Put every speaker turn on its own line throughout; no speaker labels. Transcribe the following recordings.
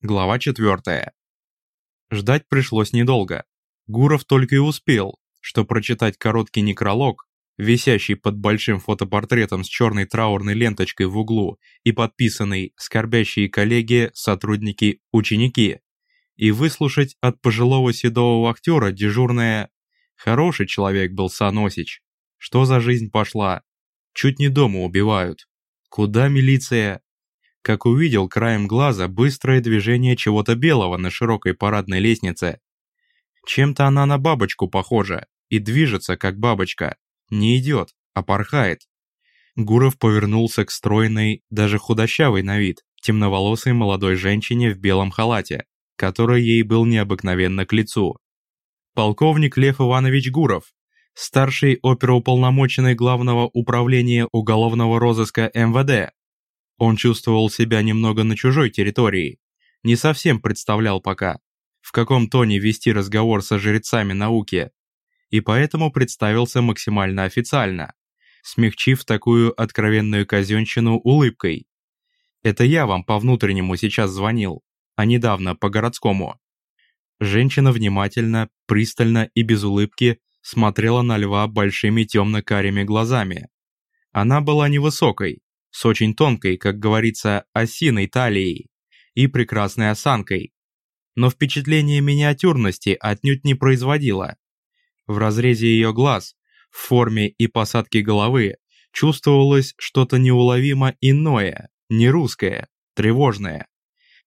Глава 4. Ждать пришлось недолго. Гуров только и успел, что прочитать короткий некролог, висящий под большим фотопортретом с черной траурной ленточкой в углу и подписанный «Скорбящие коллеги, сотрудники, ученики», и выслушать от пожилого седого актера дежурное «Хороший человек был Саносич. Что за жизнь пошла? Чуть не дома убивают. Куда милиция? Как увидел краем глаза быстрое движение чего-то белого на широкой парадной лестнице. Чем-то она на бабочку похожа и движется, как бабочка. Не идет, а порхает. Гуров повернулся к стройной, даже худощавой на вид, темноволосой молодой женщине в белом халате, который ей был необыкновенно к лицу. Полковник Лев Иванович Гуров, старший оперуполномоченный Главного управления уголовного розыска МВД, он чувствовал себя немного на чужой территории, не совсем представлял пока, в каком тоне вести разговор со жрецами науки, и поэтому представился максимально официально, смягчив такую откровенную казенщину улыбкой. «Это я вам по внутреннему сейчас звонил, а недавно по городскому». Женщина внимательно, пристально и без улыбки смотрела на льва большими темно-карими глазами. Она была невысокой, с очень тонкой, как говорится, осиной талией и прекрасной осанкой, но впечатление миниатюрности отнюдь не производило. В разрезе ее глаз, в форме и посадке головы чувствовалось что-то неуловимо иное, не русское, тревожное,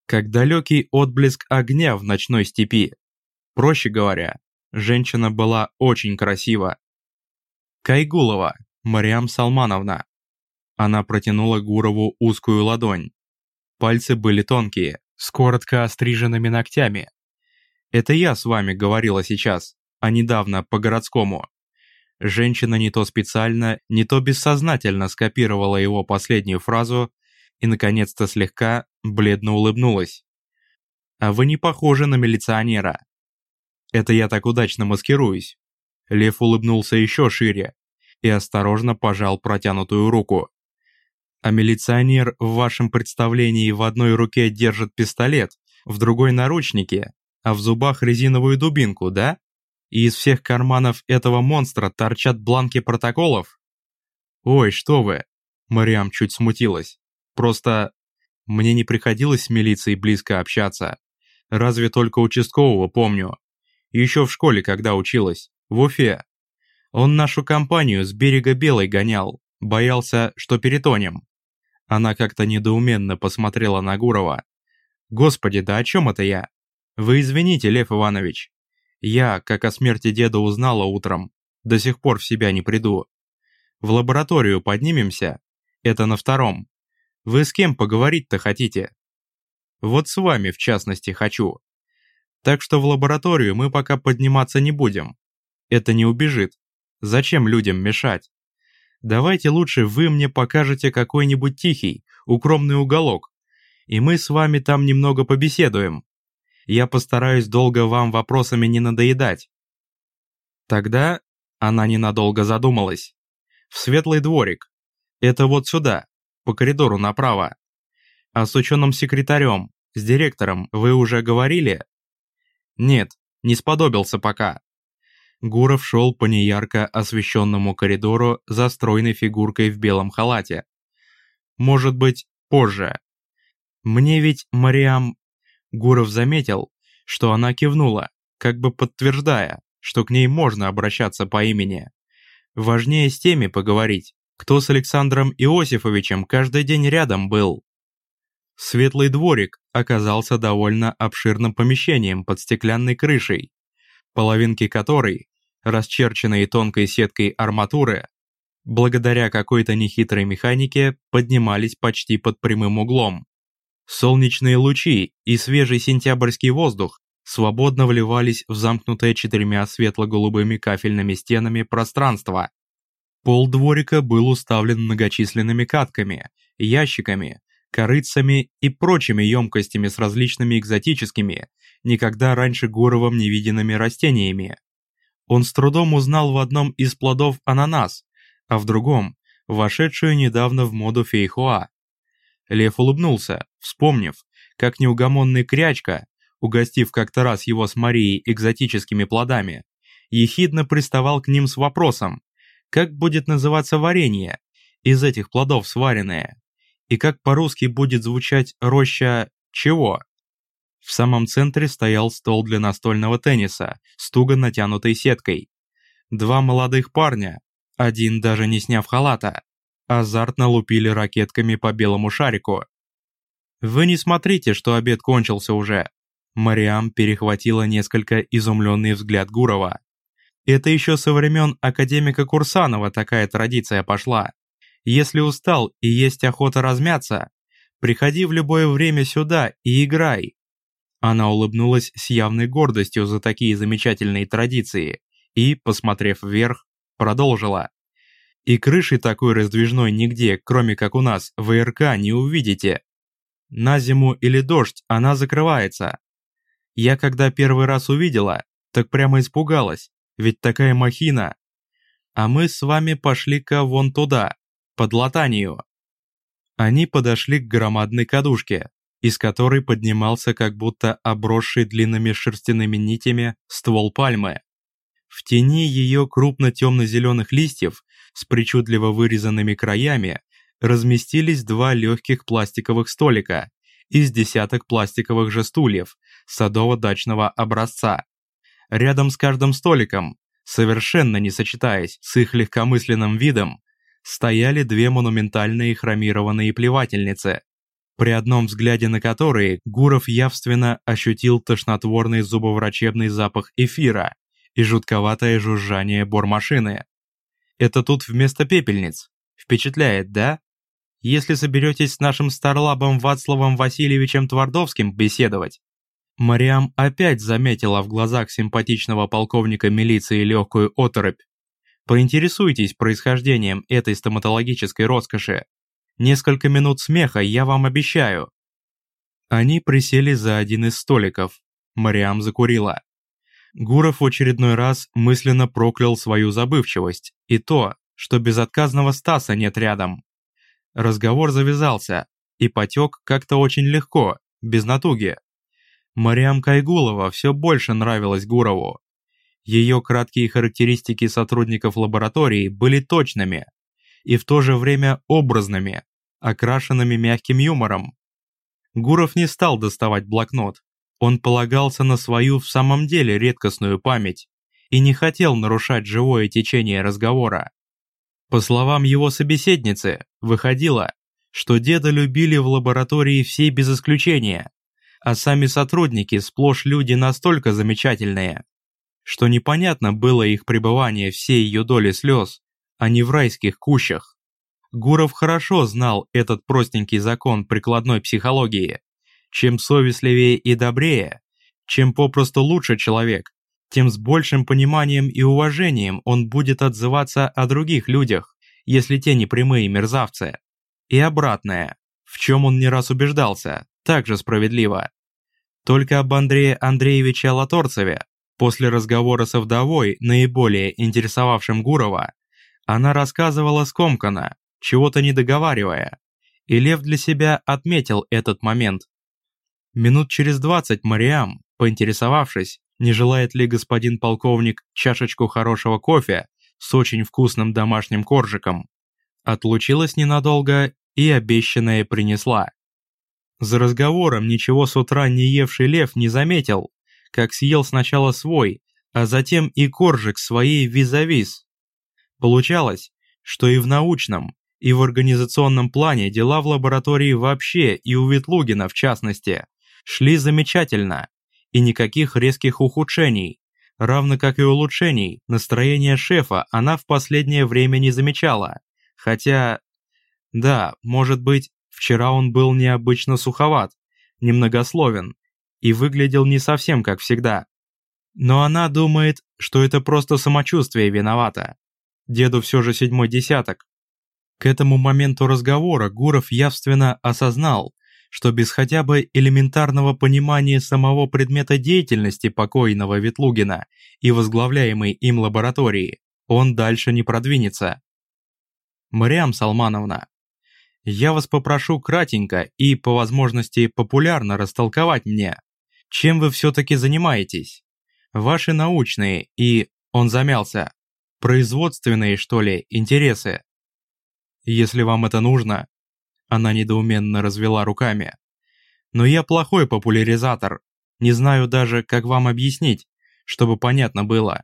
как далекий отблеск огня в ночной степи. Проще говоря, женщина была очень красива. Кайгулова, Мариам Салмановна, она протянула Гурову узкую ладонь. Пальцы были тонкие, с коротко остриженными ногтями. «Это я с вами говорила сейчас, а недавно по-городскому». Женщина не то специально, не то бессознательно скопировала его последнюю фразу и, наконец-то слегка, бледно улыбнулась. «А вы не похожи на милиционера». «Это я так удачно маскируюсь». Лев улыбнулся еще шире и осторожно пожал протянутую руку. А милиционер в вашем представлении в одной руке держит пистолет, в другой наручники, а в зубах резиновую дубинку, да? И из всех карманов этого монстра торчат бланки протоколов? Ой, что вы. Мариам чуть смутилась. Просто мне не приходилось с милицией близко общаться. Разве только участкового помню. Еще в школе, когда училась. В Уфе. Он нашу компанию с берега Белой гонял. Боялся, что перетонем. Она как-то недоуменно посмотрела на Гурова. «Господи, да о чем это я? Вы извините, Лев Иванович. Я, как о смерти деда узнала утром, до сих пор в себя не приду. В лабораторию поднимемся? Это на втором. Вы с кем поговорить-то хотите? Вот с вами, в частности, хочу. Так что в лабораторию мы пока подниматься не будем. Это не убежит. Зачем людям мешать? Давайте лучше вы мне покажете какой-нибудь тихий, укромный уголок, и мы с вами там немного побеседуем. Я постараюсь долго вам вопросами не надоедать». Тогда она ненадолго задумалась. «В светлый дворик. Это вот сюда, по коридору направо. А с ученым-секретарем, с директором вы уже говорили?» «Нет, не сподобился пока. Гуров шел по неярко освещенному коридору за стройной фигуркой в белом халате. Может быть, позже. Мне ведь, Мариам... Гуров заметил, что она кивнула, как бы подтверждая, что к ней можно обращаться по имени. Важнее с теми поговорить, кто с Александром Иосифовичем каждый день рядом был. Светлый дворик оказался довольно обширным помещением под стеклянной крышей, половинки которой расчерченные тонкой сеткой арматуры, благодаря какой-то нехитрой механике, поднимались почти под прямым углом. Солнечные лучи и свежий сентябрьский воздух свободно вливались в замкнутое четырьмя светло-голубыми кафельными стенами пространство. Пол дворика был уставлен многочисленными катками, ящиками, корыцами и прочими емкостями с различными экзотическими, никогда раньше Гуровым невиденными растениями. Он с трудом узнал в одном из плодов ананас, а в другом – вошедшую недавно в моду фейхуа. Лев улыбнулся, вспомнив, как неугомонный крячка, угостив как-то раз его с Марией экзотическими плодами, ехидно приставал к ним с вопросом, как будет называться варенье, из этих плодов сваренное, и как по-русски будет звучать роща чего. В самом центре стоял стол для настольного тенниса с туго натянутой сеткой. Два молодых парня, один даже не сняв халата, азартно лупили ракетками по белому шарику. «Вы не смотрите, что обед кончился уже!» Мариам перехватила несколько изумленный взгляд Гурова. «Это еще со времен академика Курсанова такая традиция пошла. Если устал и есть охота размяться, приходи в любое время сюда и играй». Она улыбнулась с явной гордостью за такие замечательные традиции и, посмотрев вверх, продолжила. И крыши такой раздвижной нигде, кроме как у нас, в ИРК не увидите. На зиму или дождь она закрывается. Я когда первый раз увидела, так прямо испугалась, ведь такая махина. А мы с вами пошли-ка вон туда, под латанию. Они подошли к громадной кадушке, из которой поднимался как будто обросший длинными шерстяными нитями ствол пальмы. В тени ее крупно-темно-зеленых листьев с причудливо вырезанными краями разместились два легких пластиковых столика из десяток пластиковых же стульев садово-дачного образца. Рядом с каждым столиком, совершенно не сочетаясь с их легкомысленным видом, стояли две монументальные хромированные плевательницы, при одном взгляде на которые Гуров явственно ощутил тошнотворный зубоврачебный запах эфира, и жутковатое жужжание бормашины. Это тут вместо пепельниц. Впечатляет, да? Если соберетесь с нашим старлабом Вацлавом Васильевичем Твардовским беседовать. Мариам опять заметила в глазах симпатичного полковника милиции легкую оторопь. Поинтересуйтесь происхождением этой стоматологической роскоши. Несколько минут смеха я вам обещаю. Они присели за один из столиков. Мариам закурила. Гуров в очередной раз мысленно проклял свою забывчивость и то, что безотказного Стаса нет рядом. Разговор завязался и потек как-то очень легко, без натуги. Мариам Кайгулова все больше нравилась Гурову. Ее краткие характеристики сотрудников лаборатории были точными и в то же время образными, окрашенными мягким юмором. Гуров не стал доставать блокнот, он полагался на свою в самом деле редкостную память и не хотел нарушать живое течение разговора. По словам его собеседницы, выходило, что деда любили в лаборатории все без исключения, а сами сотрудники сплошь люди настолько замечательные, что непонятно было их пребывание всей ее доли слез, а не в райских кущах. Гуров хорошо знал этот простенький закон прикладной психологии, чем совестливее и добрее, чем попросту лучше человек, тем с большим пониманием и уважением он будет отзываться о других людях, если те не прямые мерзавцы. И обратное, в чем он не раз убеждался, также справедливо. Только об Андрее Андреевиче Латорцеве, после разговора со вдовой, наиболее интересовавшим Гурова, она рассказывала скомканно, чего-то не договаривая, и Лев для себя отметил этот момент. Минут через двадцать Мариам, поинтересовавшись, не желает ли господин полковник чашечку хорошего кофе с очень вкусным домашним коржиком, отлучилась ненадолго и обещанное принесла. За разговором ничего с утра не евший лев не заметил, как съел сначала свой, а затем и коржик своей визавис. Получалось, что и в научном, и в организационном плане дела в лаборатории вообще и у Ветлугина в частности шли замечательно, и никаких резких ухудшений. Равно как и улучшений, настроение шефа она в последнее время не замечала. Хотя, да, может быть, вчера он был необычно суховат, немногословен и выглядел не совсем как всегда. Но она думает, что это просто самочувствие виновато. Деду все же седьмой десяток. К этому моменту разговора Гуров явственно осознал, что без хотя бы элементарного понимания самого предмета деятельности покойного Ветлугина и возглавляемой им лаборатории он дальше не продвинется. Мариам Салмановна, Я вас попрошу кратенько и, по возможности, популярно растолковать мне, чем вы все-таки занимаетесь. Ваши научные и, он замялся, производственные, что ли, интересы. Если вам это нужно, она недоуменно развела руками. Но я плохой популяризатор, не знаю даже, как вам объяснить, чтобы понятно было.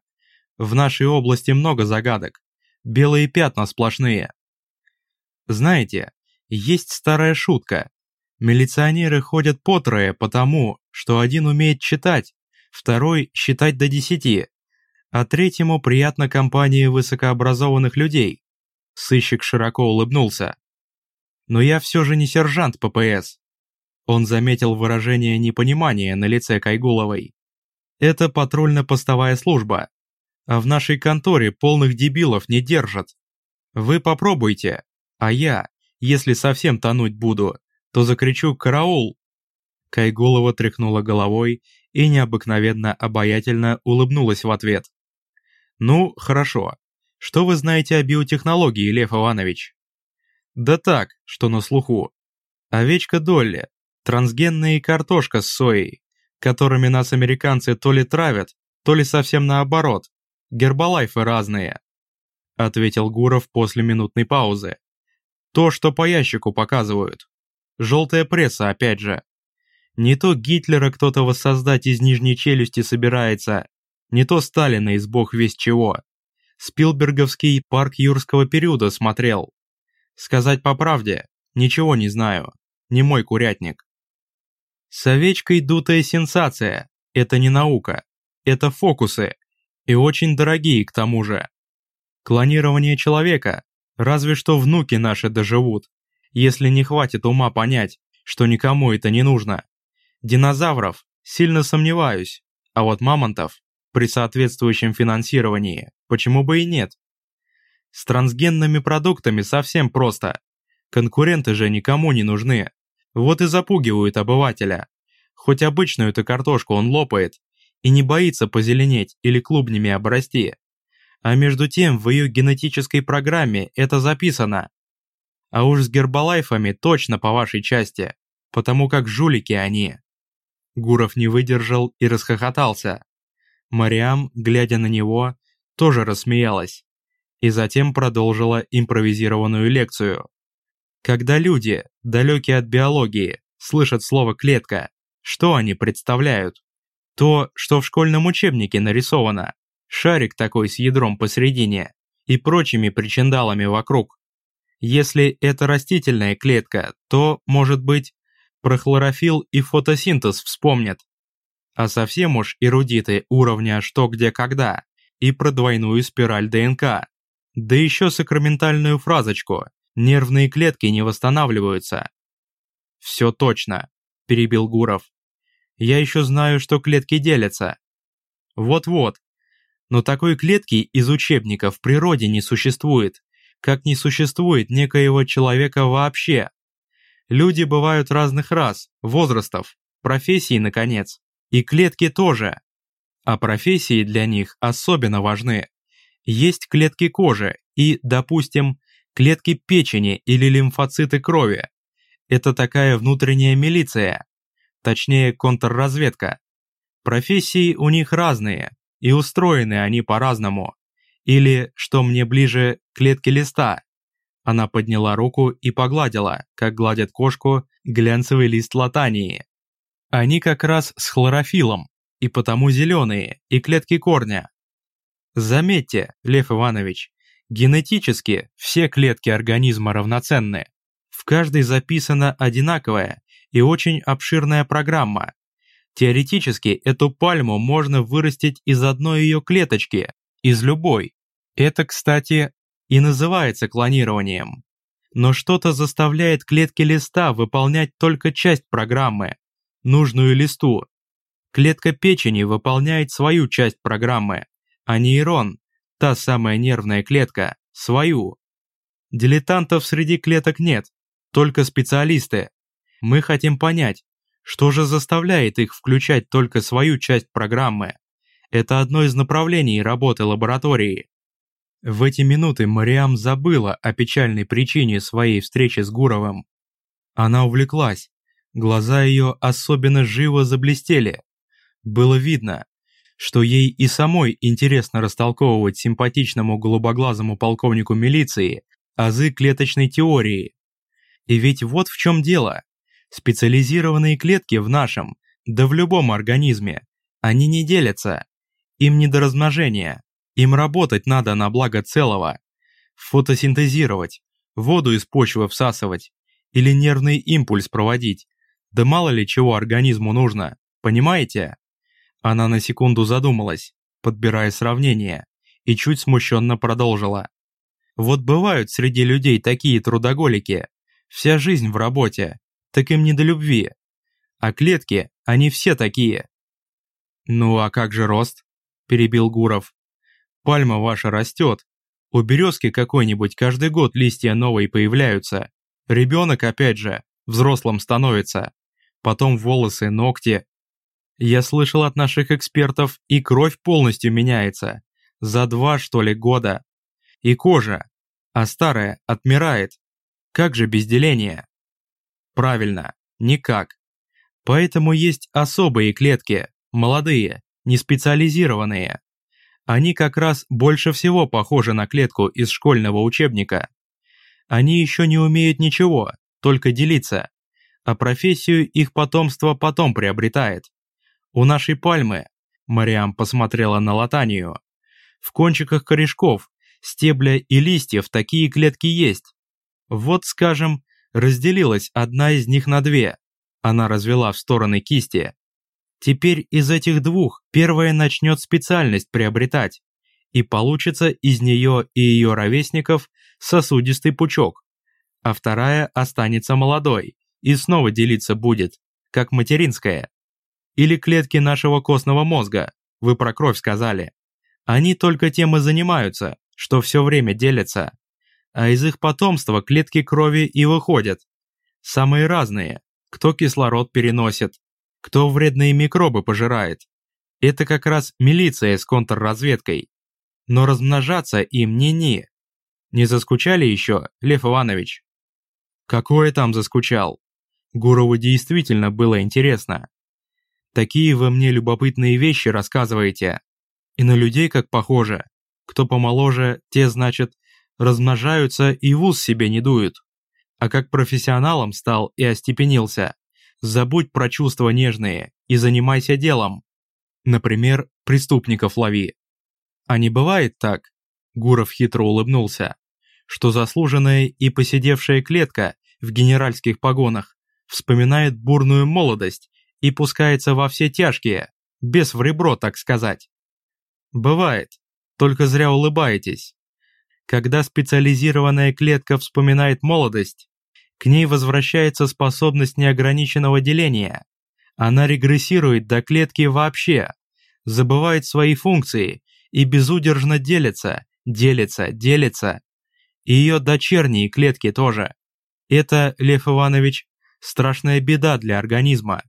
В нашей области много загадок, белые пятна сплошные. Знаете, есть старая шутка. Милиционеры ходят по трое потому, что один умеет читать, второй считать до десяти, а третьему приятно компании высокообразованных людей. Сыщик широко улыбнулся. Но я все же не сержант ППС. Он заметил выражение непонимания на лице Кайгуловой. Это патрульно-постовая служба. А в нашей конторе полных дебилов не держат. Вы попробуйте, а я, если совсем тонуть буду, то закричу «караул!». Кайгулова тряхнула головой и необыкновенно обаятельно улыбнулась в ответ. «Ну, хорошо. Что вы знаете о биотехнологии, Лев Иванович?» «Да так, что на слуху. Овечка Долли, трансгенная картошка с соей, которыми нас американцы то ли травят, то ли совсем наоборот, гербалайфы разные», ответил Гуров после минутной паузы. То, что по ящику показывают. Желтая пресса, опять же. Не то Гитлера кто-то воссоздать из нижней челюсти собирается, не то Сталина из бог весть чего. Спилберговский парк юрского периода смотрел. Сказать по правде, ничего не знаю, не мой курятник. С овечкой дутая сенсация, это не наука, это фокусы, и очень дорогие к тому же. Клонирование человека Разве что внуки наши доживут, если не хватит ума понять, что никому это не нужно. Динозавров сильно сомневаюсь, а вот мамонтов при соответствующем финансировании почему бы и нет. С трансгенными продуктами совсем просто. Конкуренты же никому не нужны. Вот и запугивают обывателя. Хоть обычную-то картошку он лопает и не боится позеленеть или клубнями обрасти. А между тем в ее генетической программе это записано. А уж с гербалайфами точно по вашей части, потому как жулики они. Гуров не выдержал и расхохотался. Мариам, глядя на него, тоже рассмеялась. И затем продолжила импровизированную лекцию. Когда люди, далекие от биологии, слышат слово «клетка», что они представляют? То, что в школьном учебнике нарисовано шарик такой с ядром посередине и прочими причиндалами вокруг. Если это растительная клетка, то, может быть, про хлорофилл и фотосинтез вспомнят. А совсем уж эрудиты уровня «что, где, когда» и про двойную спираль ДНК. Да еще сакраментальную фразочку «нервные клетки не восстанавливаются». «Все точно», – перебил Гуров. «Я еще знаю, что клетки делятся». «Вот-вот, но такой клетки из учебника в природе не существует, как не существует некоего человека вообще. Люди бывают разных рас, возрастов, профессий, наконец, и клетки тоже. А профессии для них особенно важны. Есть клетки кожи и, допустим, клетки печени или лимфоциты крови. Это такая внутренняя милиция, точнее контрразведка. Профессии у них разные, и устроены они по-разному. Или, что мне ближе, клетки листа. Она подняла руку и погладила, как гладят кошку, глянцевый лист латании. Они как раз с хлорофилом, и потому зеленые, и клетки корня. Заметьте, Лев Иванович, генетически все клетки организма равноценны. В каждой записана одинаковая и очень обширная программа, Теоретически эту пальму можно вырастить из одной ее клеточки, из любой. Это, кстати, и называется клонированием. Но что-то заставляет клетки листа выполнять только часть программы, нужную листу. Клетка печени выполняет свою часть программы, а нейрон, та самая нервная клетка, свою. Дилетантов среди клеток нет, только специалисты. Мы хотим понять, что же заставляет их включать только свою часть программы? Это одно из направлений работы лаборатории. В эти минуты Мариам забыла о печальной причине своей встречи с Гуровым. Она увлеклась, глаза ее особенно живо заблестели. Было видно, что ей и самой интересно растолковывать симпатичному голубоглазому полковнику милиции азы клеточной теории. И ведь вот в чем дело. Специализированные клетки в нашем, да в любом организме, они не делятся. Им не до размножения. Им работать надо на благо целого. Фотосинтезировать, воду из почвы всасывать или нервный импульс проводить. Да мало ли чего организму нужно, понимаете? Она на секунду задумалась, подбирая сравнение, и чуть смущенно продолжила. Вот бывают среди людей такие трудоголики, вся жизнь в работе, так им не до любви. А клетки, они все такие. «Ну а как же рост?» – перебил Гуров. «Пальма ваша растет. У березки какой-нибудь каждый год листья новые появляются. Ребенок опять же, взрослым становится. Потом волосы, ногти. Я слышал от наших экспертов, и кровь полностью меняется. За два, что ли, года. И кожа. А старая отмирает. Как же без деления? Правильно, никак. Поэтому есть особые клетки, молодые, неспециализированные. Они как раз больше всего похожи на клетку из школьного учебника. Они еще не умеют ничего, только делиться. А профессию их потомство потом приобретает. У нашей пальмы, Мариам посмотрела на латанию, в кончиках корешков, стебля и листьев такие клетки есть. Вот, скажем, разделилась одна из них на две. Она развела в стороны кисти. Теперь из этих двух первая начнет специальность приобретать, и получится из нее и ее ровесников сосудистый пучок, а вторая останется молодой и снова делиться будет, как материнская. Или клетки нашего костного мозга, вы про кровь сказали. Они только тем и занимаются, что все время делятся а из их потомства клетки крови и выходят. Самые разные, кто кислород переносит, кто вредные микробы пожирает. Это как раз милиция с контрразведкой. Но размножаться им не-не. Не заскучали еще, Лев Иванович? Какое там заскучал? Гурову действительно было интересно. Такие вы мне любопытные вещи рассказываете. И на людей как похоже. Кто помоложе, те, значит, размножаются и в ус себе не дуют. А как профессионалом стал и остепенился, забудь про чувства нежные и занимайся делом. Например, преступников лови. А не бывает так, Гуров хитро улыбнулся, что заслуженная и посидевшая клетка в генеральских погонах вспоминает бурную молодость и пускается во все тяжкие, без в ребро, так сказать. Бывает, только зря улыбаетесь. Когда специализированная клетка вспоминает молодость, к ней возвращается способность неограниченного деления. Она регрессирует до клетки вообще, забывает свои функции и безудержно делится, делится, делится. И ее дочерние клетки тоже. Это, Лев Иванович, страшная беда для организма.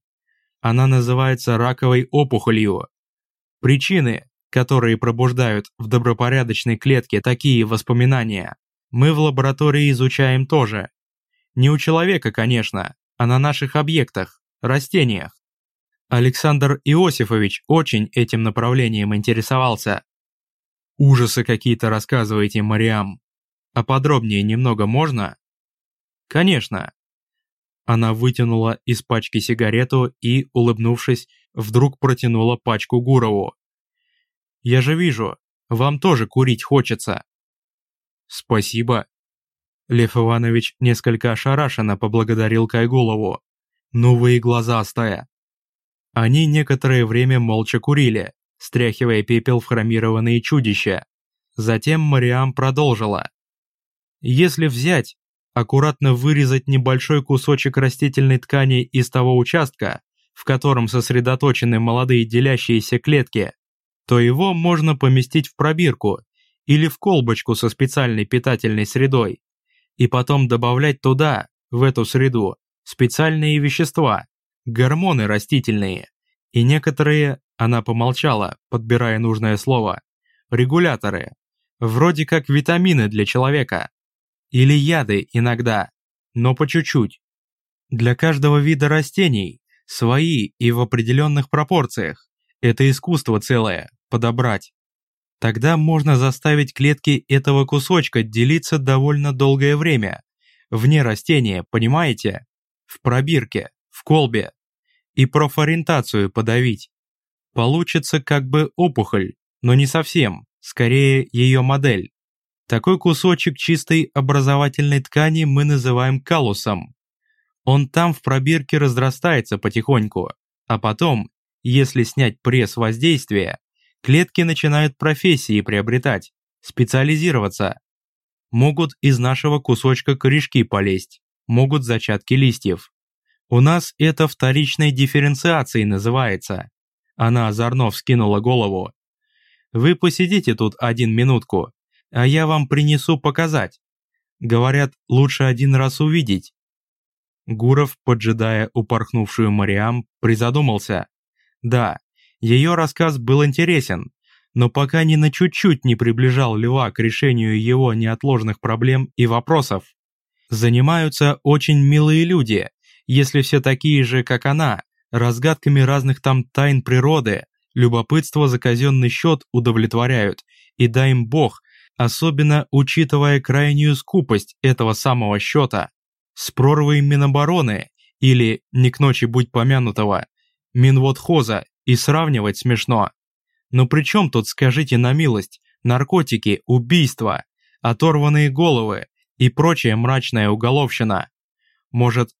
Она называется раковой опухолью. Причины, которые пробуждают в добропорядочной клетке такие воспоминания, мы в лаборатории изучаем тоже. Не у человека, конечно, а на наших объектах, растениях. Александр Иосифович очень этим направлением интересовался. Ужасы какие-то рассказываете, Мариам. А подробнее немного можно? Конечно. Она вытянула из пачки сигарету и, улыбнувшись, вдруг протянула пачку Гурову. Я же вижу, вам тоже курить хочется». «Спасибо». Лев Иванович несколько ошарашенно поблагодарил Кайголову. «Ну вы и глазастая». Они некоторое время молча курили, стряхивая пепел в хромированные чудища. Затем Мариам продолжила. «Если взять, аккуратно вырезать небольшой кусочек растительной ткани из того участка, в котором сосредоточены молодые делящиеся клетки, то его можно поместить в пробирку или в колбочку со специальной питательной средой, и потом добавлять туда, в эту среду, специальные вещества, гормоны растительные, и некоторые, она помолчала, подбирая нужное слово, регуляторы, Вроде как витамины для человека. Или яды иногда, но по чуть-чуть. Для каждого вида растений свои и в определенных пропорциях. Это искусство целое, подобрать. Тогда можно заставить клетки этого кусочка делиться довольно долгое время. Вне растения, понимаете? В пробирке, в колбе. И профориентацию подавить. Получится как бы опухоль, но не совсем, скорее ее модель. Такой кусочек чистой образовательной ткани мы называем калусом. Он там в пробирке разрастается потихоньку, а потом, если снять пресс воздействия, клетки начинают профессии приобретать, специализироваться. Могут из нашего кусочка корешки полезть, могут зачатки листьев. У нас это вторичной дифференциацией называется. Она озорно вскинула голову. Вы посидите тут один минутку, а я вам принесу показать. Говорят, лучше один раз увидеть. Гуров, поджидая упорхнувшую Мариам, призадумался. Да, ее рассказ был интересен, но пока ни на чуть-чуть не приближал Льва к решению его неотложных проблем и вопросов. Занимаются очень милые люди, если все такие же, как она, разгадками разных там тайн природы, любопытство за казенный счет удовлетворяют, и дай им бог, особенно учитывая крайнюю скупость этого самого счета, с прорвой Минобороны или, не к ночи будь помянутого, Минводхоза и сравнивать смешно. Но при чем тут, скажите на милость, наркотики, убийства, оторванные головы и прочая мрачная уголовщина? Может,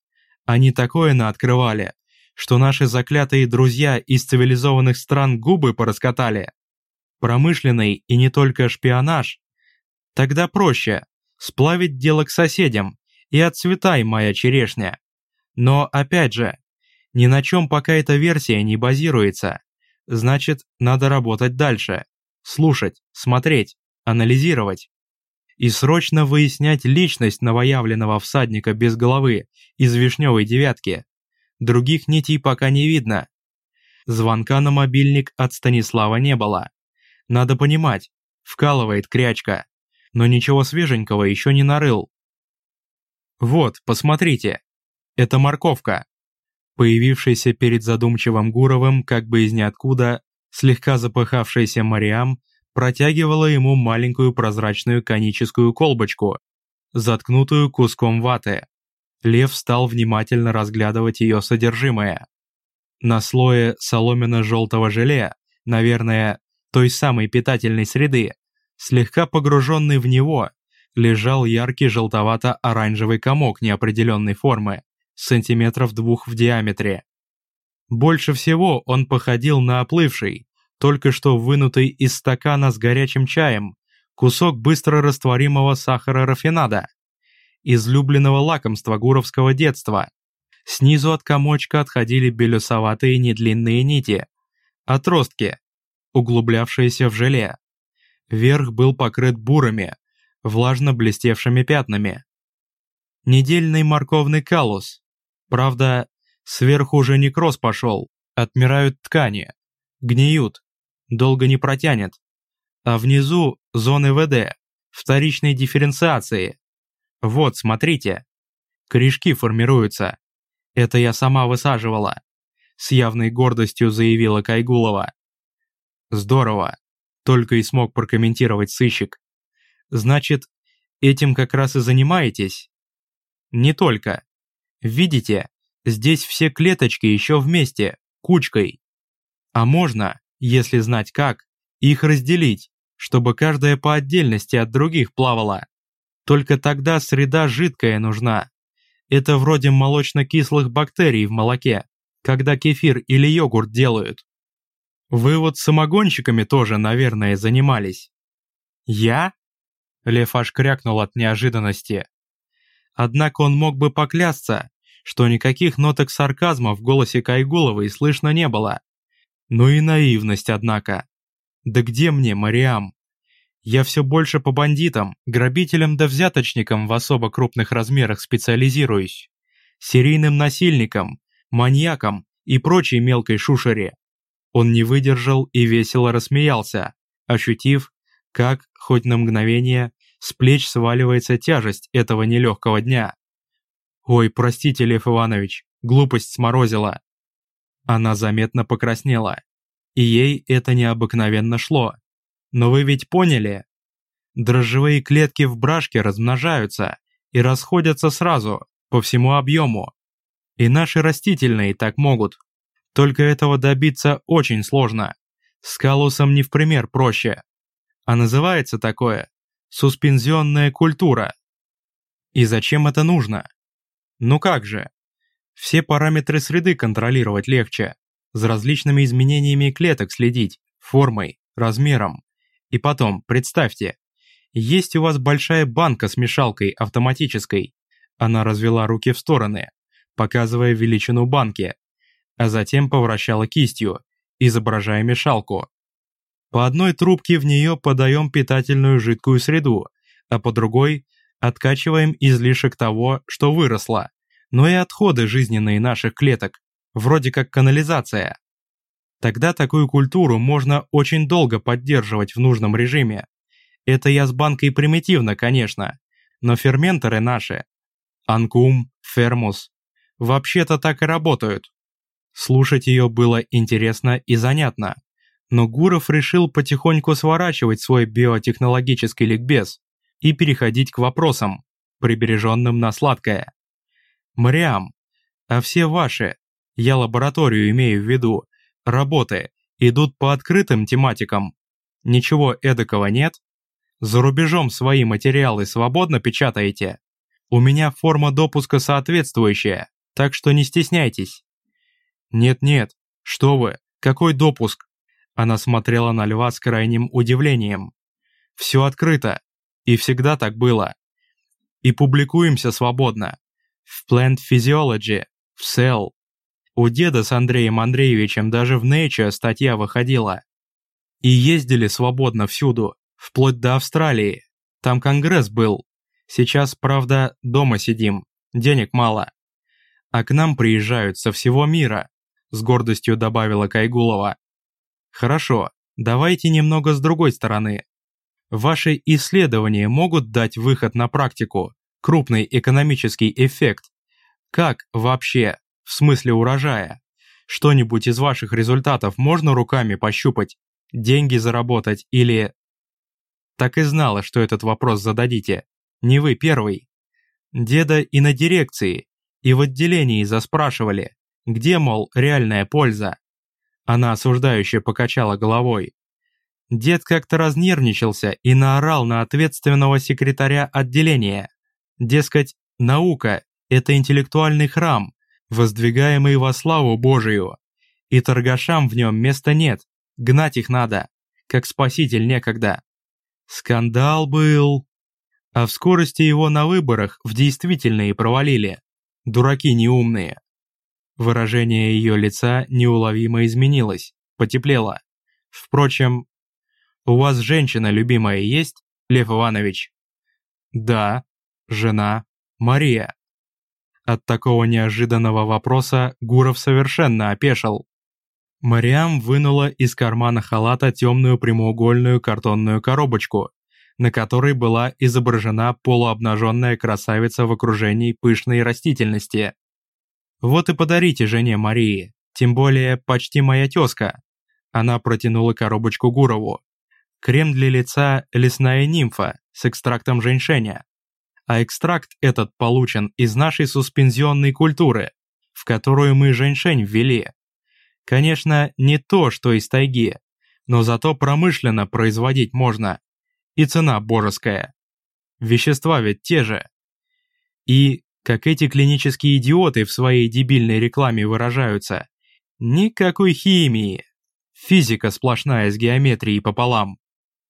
они такое наоткрывали, что наши заклятые друзья из цивилизованных стран губы пораскатали? Промышленный и не только шпионаж? Тогда проще, сплавить дело к соседям и отцветай, моя черешня. Но опять же, ни на чем пока эта версия не базируется. Значит, надо работать дальше. Слушать, смотреть, анализировать. И срочно выяснять личность новоявленного всадника без головы из вишневой девятки. Других нитей пока не видно. Звонка на мобильник от Станислава не было. Надо понимать, вкалывает крячка, но ничего свеженького еще не нарыл. Вот, посмотрите. Это морковка. Появившийся перед задумчивым Гуровым, как бы из ниоткуда, слегка запыхавшаяся Мариам протягивала ему маленькую прозрачную коническую колбочку, заткнутую куском ваты. Лев стал внимательно разглядывать ее содержимое. На слое соломенно-желтого желе, наверное, той самой питательной среды, слегка погруженный в него, лежал яркий желтовато-оранжевый комок неопределенной формы сантиметров двух в диаметре. Больше всего он походил на оплывший, только что вынутый из стакана с горячим чаем, кусок быстро растворимого сахара рафинада, излюбленного лакомства гуровского детства. Снизу от комочка отходили белесоватые недлинные нити, отростки, углублявшиеся в желе. Верх был покрыт бурыми, влажно блестевшими пятнами. Недельный морковный калус, Правда, сверху уже некроз пошел, отмирают ткани, гниют, долго не протянет. А внизу зоны ВД, вторичной дифференциации. Вот, смотрите. Корешки формируются. Это я сама высаживала. С явной гордостью заявила Кайгулова. Здорово. Только и смог прокомментировать сыщик. Значит, этим как раз и занимаетесь? Не только. Видите, здесь все клеточки еще вместе, кучкой. А можно, если знать как, их разделить, чтобы каждая по отдельности от других плавала. Только тогда среда жидкая нужна. Это вроде молочно-кислых бактерий в молоке, когда кефир или йогурт делают. Вы вот самогонщиками тоже, наверное, занимались. Я? Лев аж крякнул от неожиданности. Однако он мог бы поклясться, что никаких ноток сарказма в голосе Кайгуловой слышно не было. Ну и наивность, однако. Да где мне, Мариам? Я все больше по бандитам, грабителям да взяточникам в особо крупных размерах специализируюсь. Серийным насильникам, маньякам и прочей мелкой шушере. Он не выдержал и весело рассмеялся, ощутив, Как, хоть на мгновение, с плеч сваливается тяжесть этого нелегкого дня. «Ой, простите, Лев Иванович, глупость сморозила». Она заметно покраснела, и ей это необыкновенно шло. Но вы ведь поняли? Дрожжевые клетки в брашке размножаются и расходятся сразу, по всему объему. И наши растительные так могут. Только этого добиться очень сложно. С калусом не в пример проще. А называется такое суспензионная культура. И зачем это нужно? Ну как же? Все параметры среды контролировать легче, за различными изменениями клеток следить, формой, размером. И потом, представьте, есть у вас большая банка с мешалкой автоматической. Она развела руки в стороны, показывая величину банки, а затем повращала кистью, изображая мешалку. По одной трубке в нее подаем питательную жидкую среду, а по другой откачиваем излишек того, что выросло, но и отходы жизненные наших клеток, вроде как канализация. Тогда такую культуру можно очень долго поддерживать в нужном режиме. Это я с банкой примитивно, конечно, но ферментеры наши, анкум, фермус, вообще-то так и работают. Слушать ее было интересно и занятно но Гуров решил потихоньку сворачивать свой биотехнологический ликбез и переходить к вопросам, прибереженным на сладкое. «Мариам, а все ваши, я лабораторию имею в виду, работы идут по открытым тематикам? Ничего эдакого нет? За рубежом свои материалы свободно печатаете? У меня форма допуска соответствующая, так что не стесняйтесь». «Нет-нет, что вы, какой допуск? Она смотрела на льва с крайним удивлением. «Все открыто. И всегда так было. И публикуемся свободно. В Plant Physiology, в Cell. У деда с Андреем Андреевичем даже в Nature статья выходила. И ездили свободно всюду, вплоть до Австралии. Там конгресс был. Сейчас, правда, дома сидим, денег мало. А к нам приезжают со всего мира», — с гордостью добавила Кайгулова. Хорошо, давайте немного с другой стороны. Ваши исследования могут дать выход на практику, крупный экономический эффект. Как вообще, в смысле урожая? Что-нибудь из ваших результатов можно руками пощупать, деньги заработать или... Так и знала, что этот вопрос зададите. Не вы первый. Деда и на дирекции, и в отделении заспрашивали, где, мол, реальная польза. Она осуждающе покачала головой. Дед как-то разнервничался и наорал на ответственного секретаря отделения. Дескать, наука – это интеллектуальный храм, воздвигаемый во славу Божию. И торгашам в нем места нет, гнать их надо, как спаситель некогда. Скандал был. А в скорости его на выборах в действительные провалили. Дураки неумные. Выражение ее лица неуловимо изменилось, потеплело. Впрочем, «У вас женщина любимая есть, Лев Иванович?» «Да, жена, Мария». От такого неожиданного вопроса Гуров совершенно опешил. Мариам вынула из кармана халата темную прямоугольную картонную коробочку, на которой была изображена полуобнаженная красавица в окружении пышной растительности. Вот и подарите жене Марии, тем более почти моя тезка. Она протянула коробочку Гурову. Крем для лица «Лесная нимфа» с экстрактом женьшеня. А экстракт этот получен из нашей суспензионной культуры, в которую мы женьшень ввели. Конечно, не то, что из тайги, но зато промышленно производить можно. И цена божеская. Вещества ведь те же. И как эти клинические идиоты в своей дебильной рекламе выражаются. Никакой химии. Физика сплошная с геометрией пополам.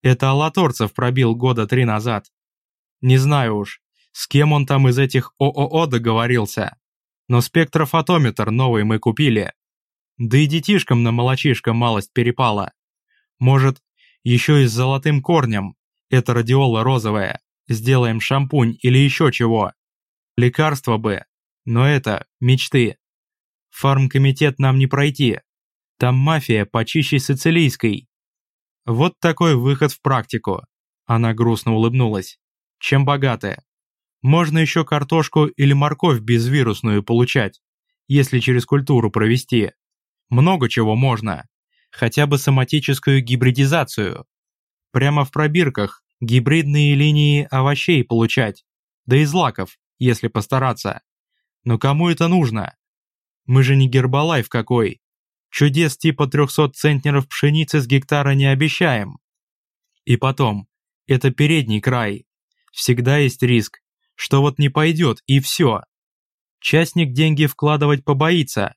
Это Алаторцев пробил года три назад. Не знаю уж, с кем он там из этих ООО договорился. Но спектрофотометр новый мы купили. Да и детишкам на молочишко малость перепала. Может, еще и с золотым корнем. Это радиола розовая. Сделаем шампунь или еще чего. Лекарства бы. Но это мечты. Фармкомитет нам не пройти. Там мафия почище сицилийской. Вот такой выход в практику. Она грустно улыбнулась. Чем богатая. Можно еще картошку или морковь безвирусную получать, если через культуру провести. Много чего можно. Хотя бы соматическую гибридизацию. Прямо в пробирках гибридные линии овощей получать. Да и злаков, если постараться. Но кому это нужно? Мы же не гербалайф какой. Чудес типа 300 центнеров пшеницы с гектара не обещаем. И потом, это передний край. Всегда есть риск, что вот не пойдет и все. Частник деньги вкладывать побоится,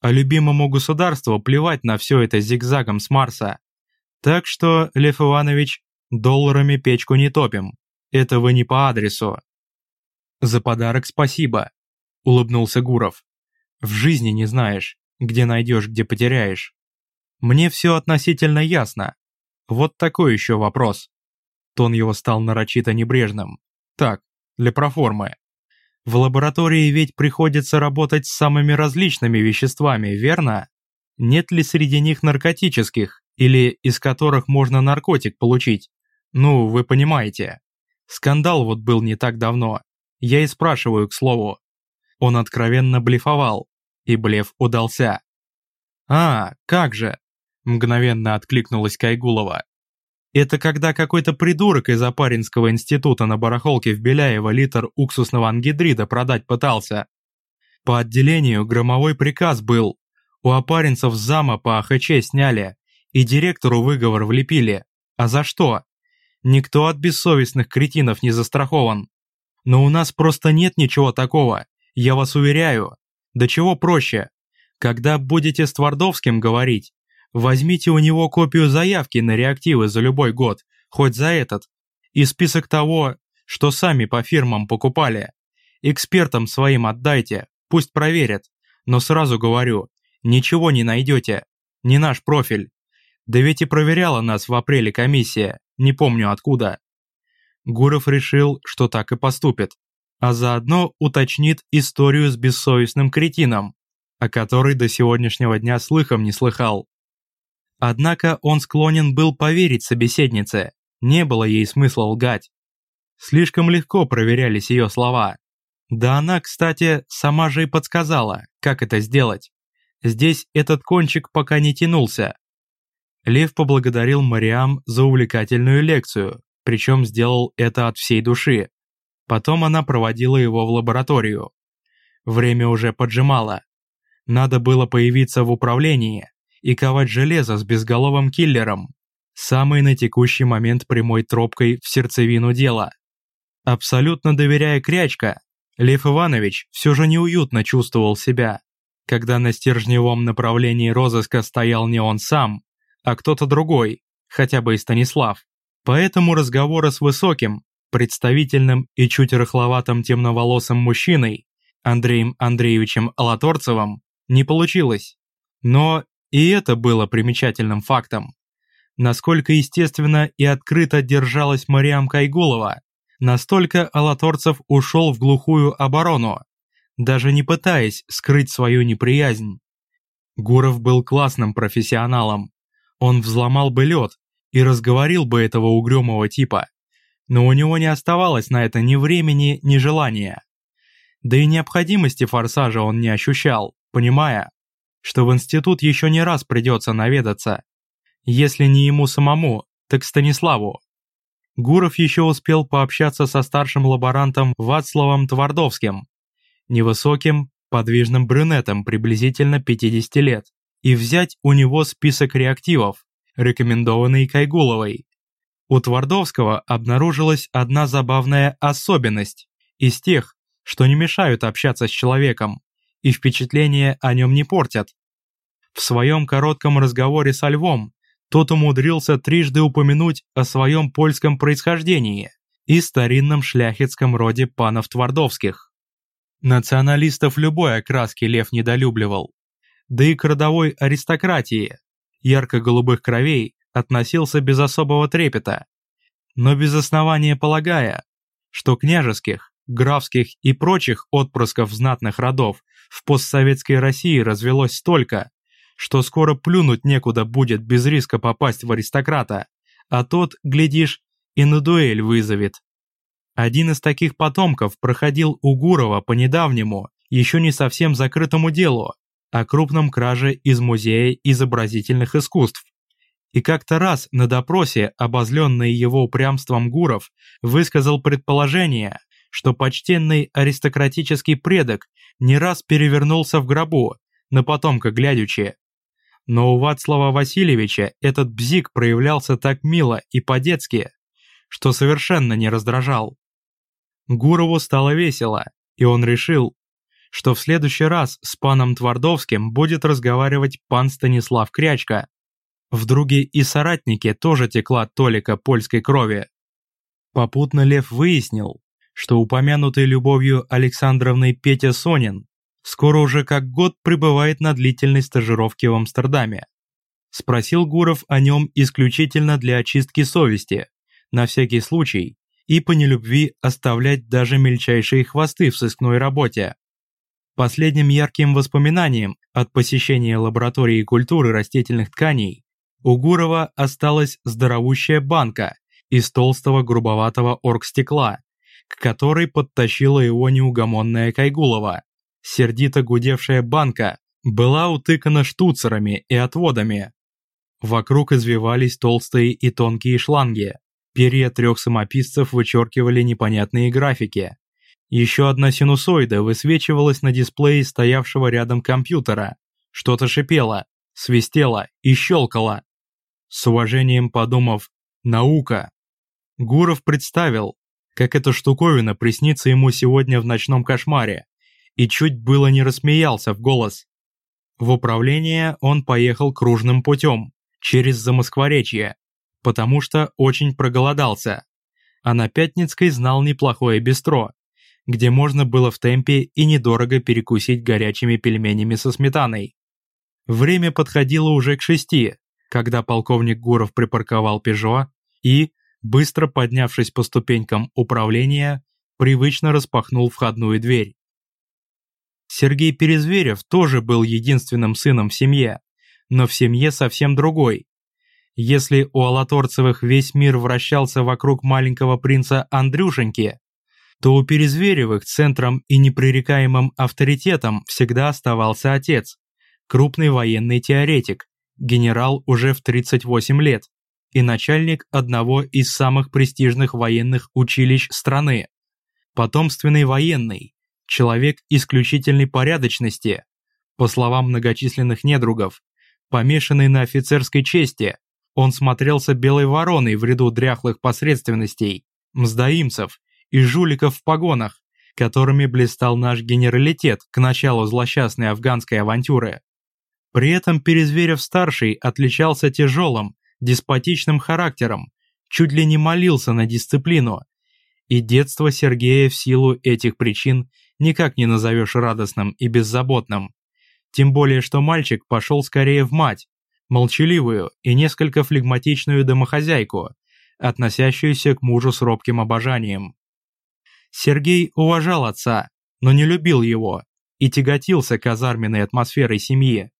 а любимому государству плевать на все это зигзагом с Марса. Так что, Лев Иванович, долларами печку не топим. Это вы не по адресу. За подарок спасибо, улыбнулся Гуров. В жизни не знаешь, где найдешь, где потеряешь. Мне все относительно ясно. Вот такой еще вопрос. Тон его стал нарочито небрежным. Так, для проформы. В лаборатории ведь приходится работать с самыми различными веществами, верно? Нет ли среди них наркотических, или из которых можно наркотик получить? Ну, вы понимаете. Скандал вот был не так давно. Я и спрашиваю, к слову. Он откровенно блефовал, и блеф удался. «А, как же!» – мгновенно откликнулась Кайгулова. Это когда какой-то придурок из Апаринского института на барахолке в Беляево литр уксусного ангидрида продать пытался. По отделению громовой приказ был. У апаринцев зама по АХЧ сняли, и директору выговор влепили. А за что? Никто от бессовестных кретинов не застрахован. Но у нас просто нет ничего такого, я вас уверяю. Да чего проще? Когда будете с Твардовским говорить, Возьмите у него копию заявки на реактивы за любой год, хоть за этот, и список того, что сами по фирмам покупали. Экспертам своим отдайте, пусть проверят, но сразу говорю, ничего не найдете, не наш профиль. Да ведь и проверяла нас в апреле комиссия, не помню откуда. Гуров решил, что так и поступит, а заодно уточнит историю с бессовестным кретином, о которой до сегодняшнего дня слыхом не слыхал. Однако он склонен был поверить собеседнице, не было ей смысла лгать. Слишком легко проверялись ее слова. Да она, кстати, сама же и подсказала, как это сделать. Здесь этот кончик пока не тянулся. Лев поблагодарил Мариам за увлекательную лекцию, причем сделал это от всей души. Потом она проводила его в лабораторию. Время уже поджимало. Надо было появиться в управлении, и ковать железо с безголовым киллером. Самый на текущий момент прямой тропкой в сердцевину дела. Абсолютно доверяя Крячка, Лев Иванович все же неуютно чувствовал себя, когда на стержневом направлении розыска стоял не он сам, а кто-то другой, хотя бы и Станислав. Поэтому разговора с высоким, представительным и чуть рыхловатым темноволосым мужчиной, Андреем Андреевичем Алаторцевым, не получилось. Но и это было примечательным фактом. Насколько естественно и открыто держалась Мариам Кайгулова, настолько Алаторцев ушел в глухую оборону, даже не пытаясь скрыть свою неприязнь. Гуров был классным профессионалом. Он взломал бы лед и разговорил бы этого угрюмого типа, но у него не оставалось на это ни времени, ни желания. Да и необходимости форсажа он не ощущал, понимая, что в институт еще не раз придется наведаться. Если не ему самому, так Станиславу. Гуров еще успел пообщаться со старшим лаборантом Вацлавом Твардовским, невысоким, подвижным брюнетом приблизительно 50 лет, и взять у него список реактивов, рекомендованный Кайгуловой. У Твардовского обнаружилась одна забавная особенность из тех, что не мешают общаться с человеком и впечатление о нем не портят. В своем коротком разговоре со Львом тот умудрился трижды упомянуть о своем польском происхождении и старинном шляхетском роде панов Твардовских. Националистов любой окраски Лев недолюбливал, да и к родовой аристократии, ярко-голубых кровей, относился без особого трепета, но без основания полагая, что княжеских, графских и прочих отпрысков знатных родов в постсоветской России развелось столько, что скоро плюнуть некуда будет без риска попасть в аристократа. а тот, глядишь, и на дуэль вызовет. Один из таких потомков проходил у Гурова по недавнему, еще не совсем закрытому делу, о крупном краже из Музея изобразительных искусств. И как-то раз на допросе, обозленный его упрямством Гуров, высказал предположение, что почтенный аристократический предок не раз перевернулся в гробу, на потомка глядячи. Но у Вацлава Васильевича этот бзик проявлялся так мило и по-детски, что совершенно не раздражал. Гурову стало весело, и он решил, что в следующий раз с паном Твардовским будет разговаривать пан Станислав Крячка. В друге и соратнике тоже текла толика польской крови. Попутно Лев выяснил, что упомянутый любовью Александровной Петя Сонин скоро уже как год пребывает на длительной стажировке в Амстердаме. Спросил Гуров о нем исключительно для очистки совести, на всякий случай, и по нелюбви оставлять даже мельчайшие хвосты в сыскной работе. Последним ярким воспоминанием от посещения лаборатории культуры растительных тканей у Гурова осталась здоровущая банка из толстого грубоватого оргстекла, к которой подтащила его неугомонная Кайгулова. Сердито гудевшая банка была утыкана штуцерами и отводами. Вокруг извивались толстые и тонкие шланги. Перья трех самописцев вычеркивали непонятные графики. Еще одна синусоида высвечивалась на дисплее стоявшего рядом компьютера. Что-то шипело, свистело и щелкало. С уважением подумав «Наука», Гуров представил, как эта штуковина приснится ему сегодня в ночном кошмаре, и чуть было не рассмеялся в голос. В управление он поехал кружным путем, через Замоскворечье, потому что очень проголодался. А на Пятницкой знал неплохое бистро, где можно было в темпе и недорого перекусить горячими пельменями со сметаной. Время подходило уже к шести, когда полковник Гуров припарковал «Пежо» и, быстро поднявшись по ступенькам управления, привычно распахнул входную дверь. Сергей Перезверев тоже был единственным сыном в семье, но в семье совсем другой. Если у Алаторцевых весь мир вращался вокруг маленького принца Андрюшеньки, то у Перезверевых центром и непререкаемым авторитетом всегда оставался отец, крупный военный теоретик, генерал уже в 38 лет, и начальник одного из самых престижных военных училищ страны. Потомственный военный, человек исключительной порядочности, по словам многочисленных недругов, помешанный на офицерской чести, он смотрелся белой вороной в ряду дряхлых посредственностей, мздоимцев и жуликов в погонах, которыми блистал наш генералитет к началу злосчастной афганской авантюры. При этом Перезверев-старший отличался тяжелым, деспотичным характером, чуть ли не молился на дисциплину. И детство Сергея в силу этих причин никак не назовешь радостным и беззаботным. Тем более, что мальчик пошел скорее в мать, молчаливую и несколько флегматичную домохозяйку, относящуюся к мужу с робким обожанием. Сергей уважал отца, но не любил его и тяготился казарменной атмосферой семьи.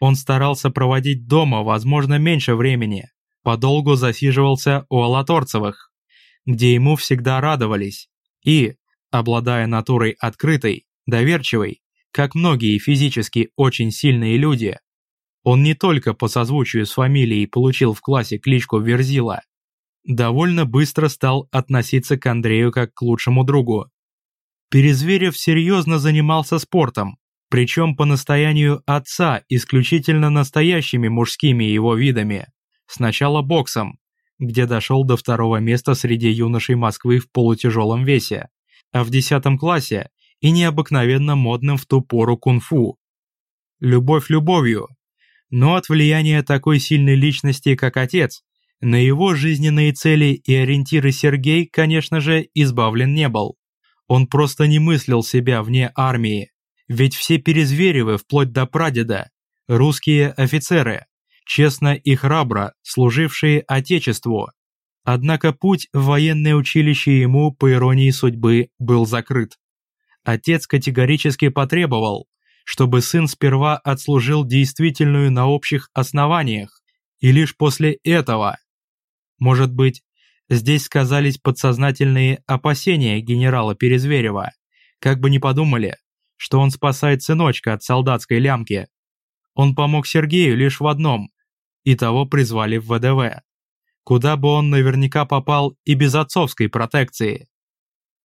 Он старался проводить дома, возможно, меньше времени, подолгу засиживался у Алаторцевых, где ему всегда радовались, и, обладая натурой открытой, доверчивой, как многие физически очень сильные люди, он не только по созвучию с фамилией получил в классе кличку Верзила, довольно быстро стал относиться к Андрею как к лучшему другу. Перезверев серьезно занимался спортом, причем по настоянию отца исключительно настоящими мужскими его видами. Сначала боксом, где дошел до второго места среди юношей Москвы в полутяжелом весе, а в десятом классе и необыкновенно модным в ту пору кунг-фу. Любовь любовью, но от влияния такой сильной личности, как отец, на его жизненные цели и ориентиры Сергей, конечно же, избавлен не был. Он просто не мыслил себя вне армии, ведь все Перезверевы, вплоть до прадеда, русские офицеры, честно и храбро служившие Отечеству. Однако путь в военное училище ему, по иронии судьбы, был закрыт. Отец категорически потребовал, чтобы сын сперва отслужил действительную на общих основаниях, и лишь после этого Может быть, здесь сказались подсознательные опасения генерала Перезверева, как бы не подумали, что он спасает сыночка от солдатской лямки. Он помог Сергею лишь в одном, и того призвали в ВДВ, куда бы он наверняка попал и без отцовской протекции.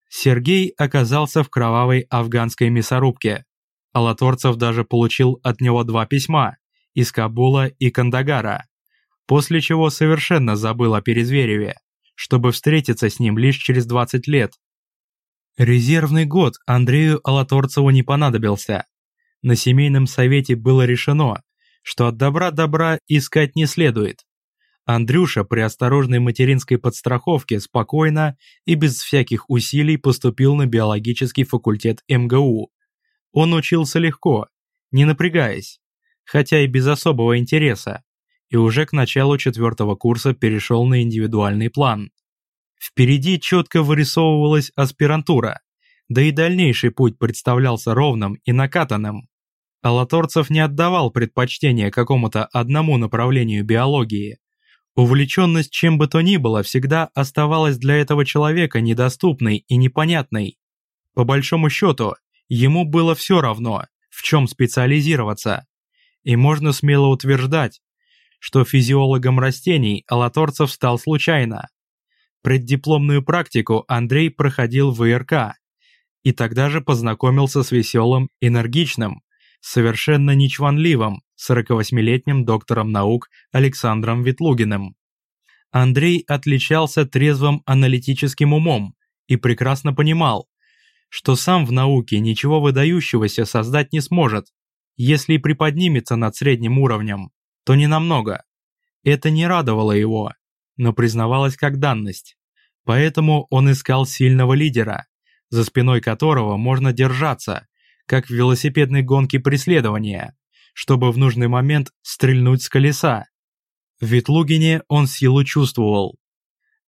Сергей оказался в кровавой афганской мясорубке. Алаторцев даже получил от него два письма из Кабула и Кандагара, после чего совершенно забыл о Перезвереве, чтобы встретиться с ним лишь через 20 лет. Резервный год Андрею Алаторцеву не понадобился. На семейном совете было решено, что от добра добра искать не следует. Андрюша при осторожной материнской подстраховке спокойно и без всяких усилий поступил на биологический факультет МГУ. Он учился легко, не напрягаясь, хотя и без особого интереса, и уже к началу четвертого курса перешел на индивидуальный план. Впереди четко вырисовывалась аспирантура, да и дальнейший путь представлялся ровным и накатанным. Алаторцев не отдавал предпочтения какому-то одному направлению биологии. Увлеченность чем бы то ни было всегда оставалась для этого человека недоступной и непонятной. По большому счету, ему было все равно, в чем специализироваться. И можно смело утверждать, что физиологом растений Алаторцев стал случайно. Преддипломную практику Андрей проходил в ИРК, и тогда же познакомился с веселым, энергичным, совершенно нечванливым 48-летним доктором наук Александром Ветлугиным. Андрей отличался трезвым аналитическим умом и прекрасно понимал, что сам в науке ничего выдающегося создать не сможет, если и приподнимется над средним уровнем, то не намного. Это не радовало его, но признавалось как данность. Поэтому он искал сильного лидера, за спиной которого можно держаться, как в велосипедной гонке преследования, чтобы в нужный момент стрельнуть с колеса. В Ветлугине он силу чувствовал.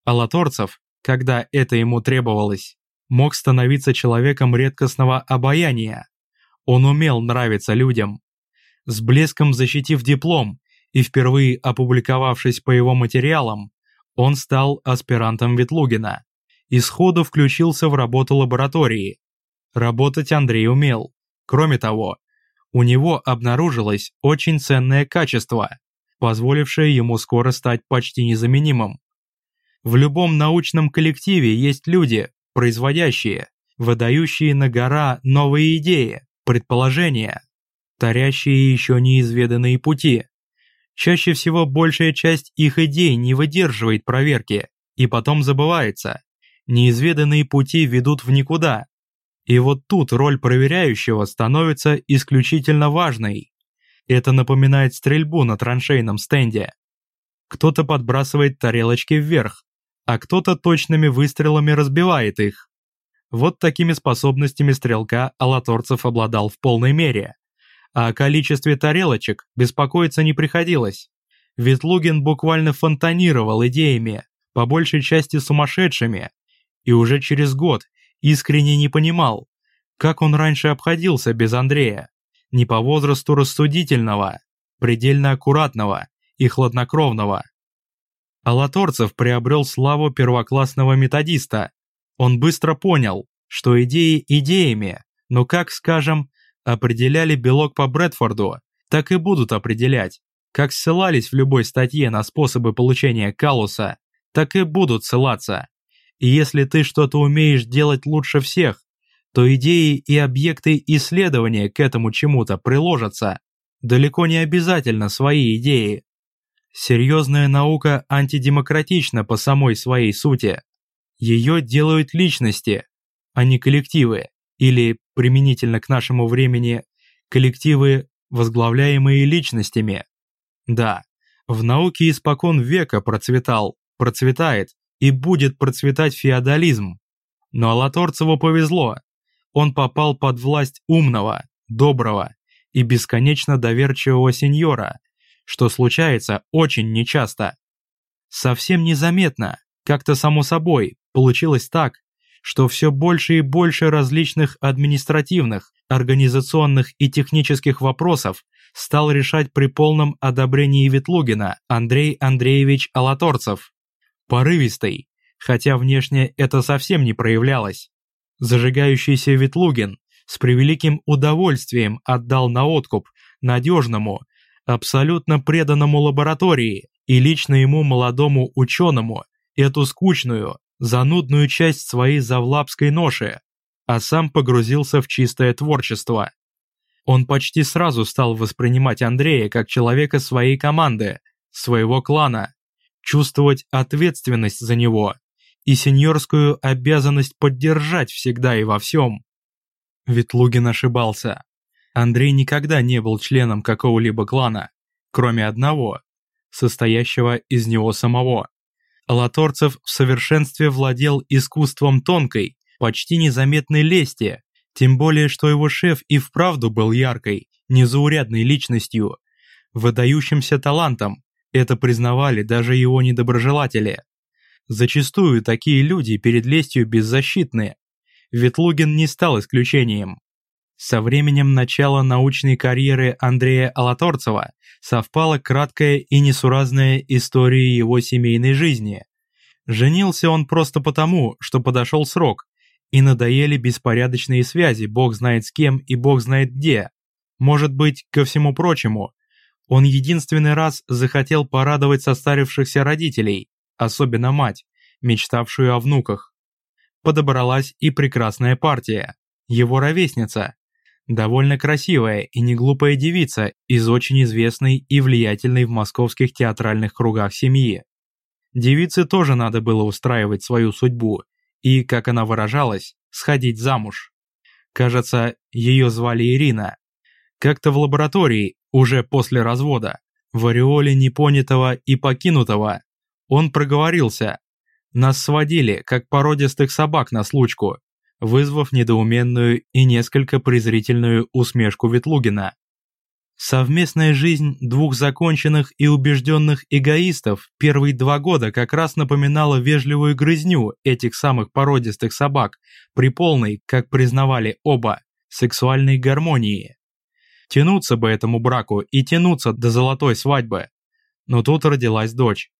Алаторцев, когда это ему требовалось, мог становиться человеком редкостного обаяния. Он умел нравиться людям. С блеском защитив диплом и впервые опубликовавшись по его материалам, он стал аспирантом Ветлугина и сходу включился в работу лаборатории. Работать Андрей умел. Кроме того, у него обнаружилось очень ценное качество, позволившее ему скоро стать почти незаменимым. В любом научном коллективе есть люди, производящие, выдающие на гора новые идеи, предположения, тарящие еще неизведанные пути. Чаще всего большая часть их идей не выдерживает проверки и потом забывается. Неизведанные пути ведут в никуда, и вот тут роль проверяющего становится исключительно важной. Это напоминает стрельбу на траншейном стенде. Кто-то подбрасывает тарелочки вверх, а кто-то точными выстрелами разбивает их. Вот такими способностями стрелка Алаторцев обладал в полной мере. А о количестве тарелочек беспокоиться не приходилось. Ведь Лугин буквально фонтанировал идеями, по большей части сумасшедшими, и уже через год искренне не понимал, как он раньше обходился без Андрея, не по возрасту рассудительного, предельно аккуратного и хладнокровного. Алаторцев приобрел славу первоклассного методиста. Он быстро понял, что идеи идеями, но как, скажем, определяли белок по Брэдфорду, так и будут определять. Как ссылались в любой статье на способы получения калуса, так и будут ссылаться. И если ты что-то умеешь делать лучше всех, то идеи и объекты исследования к этому чему-то приложатся. Далеко не обязательно свои идеи. Серьезная наука антидемократична по самой своей сути. Ее делают личности, а не коллективы, или, применительно к нашему времени, коллективы, возглавляемые личностями. Да, в науке испокон века процветал, процветает и будет процветать феодализм. Но Алаторцеву повезло. Он попал под власть умного, доброго и бесконечно доверчивого сеньора, что случается очень нечасто. Совсем незаметно, как-то само собой, получилось так, что все больше и больше различных административных, организационных и технических вопросов стал решать при полном одобрении Ветлугина Андрей Андреевич Алаторцев. порывистой, хотя внешне это совсем не проявлялось. Зажигающийся Ветлугин с превеликим удовольствием отдал на откуп надежному, абсолютно преданному лаборатории и лично ему молодому ученому эту скучную, занудную часть своей завлапской ноши, а сам погрузился в чистое творчество. Он почти сразу стал воспринимать Андрея как человека своей команды, своего клана, чувствовать ответственность за него и сеньорскую обязанность поддержать всегда и во всем. Ветлугин ошибался. Андрей никогда не был членом какого-либо клана, кроме одного, состоящего из него самого. Латорцев в совершенстве владел искусством тонкой, почти незаметной лести, тем более что его шеф и вправду был яркой, незаурядной личностью, выдающимся талантом, это признавали даже его недоброжелатели. Зачастую такие люди перед лестью беззащитны. Ветлугин не стал исключением. Со временем начала научной карьеры Андрея Алаторцева совпала краткая и несуразная история его семейной жизни. Женился он просто потому, что подошел срок, и надоели беспорядочные связи, бог знает с кем и бог знает где. Может быть, ко всему прочему, он единственный раз захотел порадовать состарившихся родителей, особенно мать, мечтавшую о внуках. Подобралась и прекрасная партия, его ровесница, довольно красивая и неглупая девица из очень известной и влиятельной в московских театральных кругах семьи. Девице тоже надо было устраивать свою судьбу и, как она выражалась, сходить замуж. Кажется, ее звали Ирина. Как-то в лаборатории, уже после развода, в ореоле непонятого и покинутого, он проговорился. Нас сводили, как породистых собак на случку, вызвав недоуменную и несколько презрительную усмешку Ветлугина. Совместная жизнь двух законченных и убежденных эгоистов первые два года как раз напоминала вежливую грызню этих самых породистых собак при полной, как признавали оба, сексуальной гармонии. Тянуться бы этому браку и тянуться до золотой свадьбы. Но тут родилась дочь.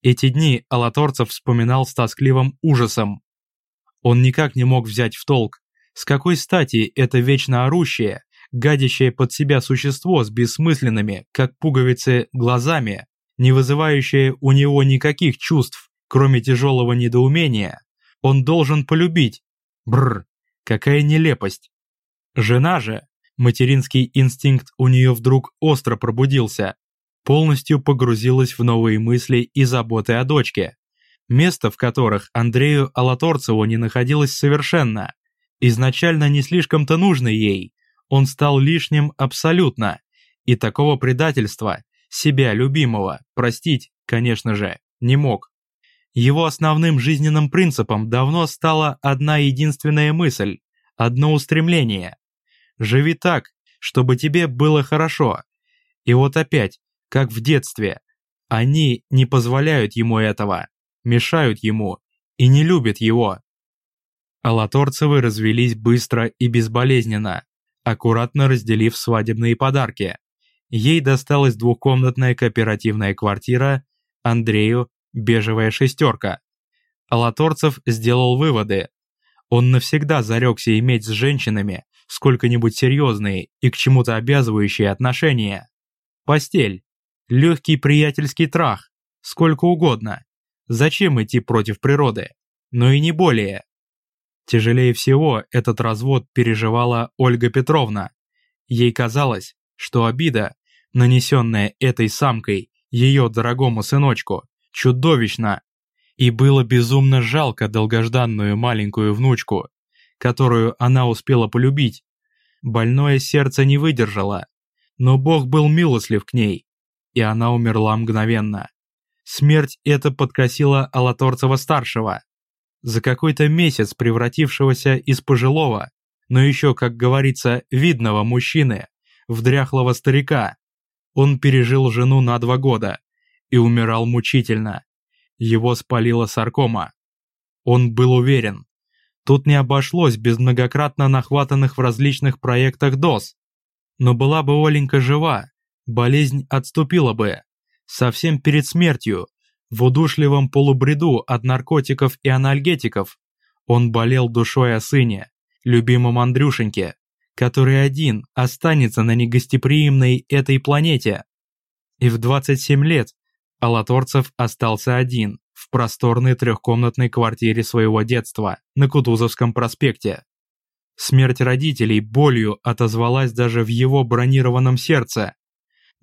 Эти дни Алаторцев вспоминал с тоскливым ужасом. Он никак не мог взять в толк, с какой стати это вечно орущее, гадящее под себя существо с бессмысленными, как пуговицы, глазами, не вызывающее у него никаких чувств, кроме тяжелого недоумения, он должен полюбить. Бррр, какая нелепость. Жена же, материнский инстинкт у нее вдруг остро пробудился, полностью погрузилась в новые мысли и заботы о дочке, место в которых Андрею Алаторцеву не находилось совершенно, изначально не слишком-то нужно ей, он стал лишним абсолютно, и такого предательства, себя любимого, простить, конечно же, не мог. Его основным жизненным принципом давно стала одна единственная мысль, одно устремление. Живи так, чтобы тебе было хорошо. И вот опять, как в детстве, они не позволяют ему этого, мешают ему и не любят его. Алаторцевы развелись быстро и безболезненно аккуратно разделив свадебные подарки. Ей досталась двухкомнатная кооперативная квартира, Андрею – бежевая шестерка. Алаторцев сделал выводы. Он навсегда зарекся иметь с женщинами сколько-нибудь серьезные и к чему-то обязывающие отношения. Постель, легкий приятельский трах, сколько угодно. Зачем идти против природы? Но и не более. Тяжелее всего этот развод переживала Ольга Петровна. Ей казалось, что обида, нанесенная этой самкой ее дорогому сыночку, чудовищна, и было безумно жалко долгожданную маленькую внучку, которую она успела полюбить. Больное сердце не выдержало, но Бог был милослив к ней, и она умерла мгновенно. Смерть эта подкосила Алаторцева-старшего, за какой-то месяц превратившегося из пожилого, но еще, как говорится, видного мужчины, в дряхлого старика. Он пережил жену на два года и умирал мучительно. Его спалила саркома. Он был уверен. Тут не обошлось без многократно нахватанных в различных проектах доз. Но была бы Оленька жива, болезнь отступила бы. Совсем перед смертью, В удушливом полубреду от наркотиков и анальгетиков он болел душой о сыне, любимом Андрюшеньке, который один останется на негостеприимной этой планете. И в 27 лет Алаторцев остался один в просторной трехкомнатной квартире своего детства на Кутузовском проспекте. Смерть родителей болью отозвалась даже в его бронированном сердце.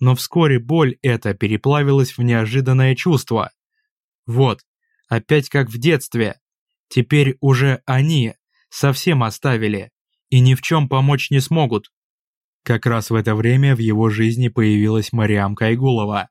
Но вскоре боль эта переплавилась в неожиданное чувство. Вот, опять как в детстве. Теперь уже они совсем оставили и ни в чем помочь не смогут. Как раз в это время в его жизни появилась Мариам Кайгулова.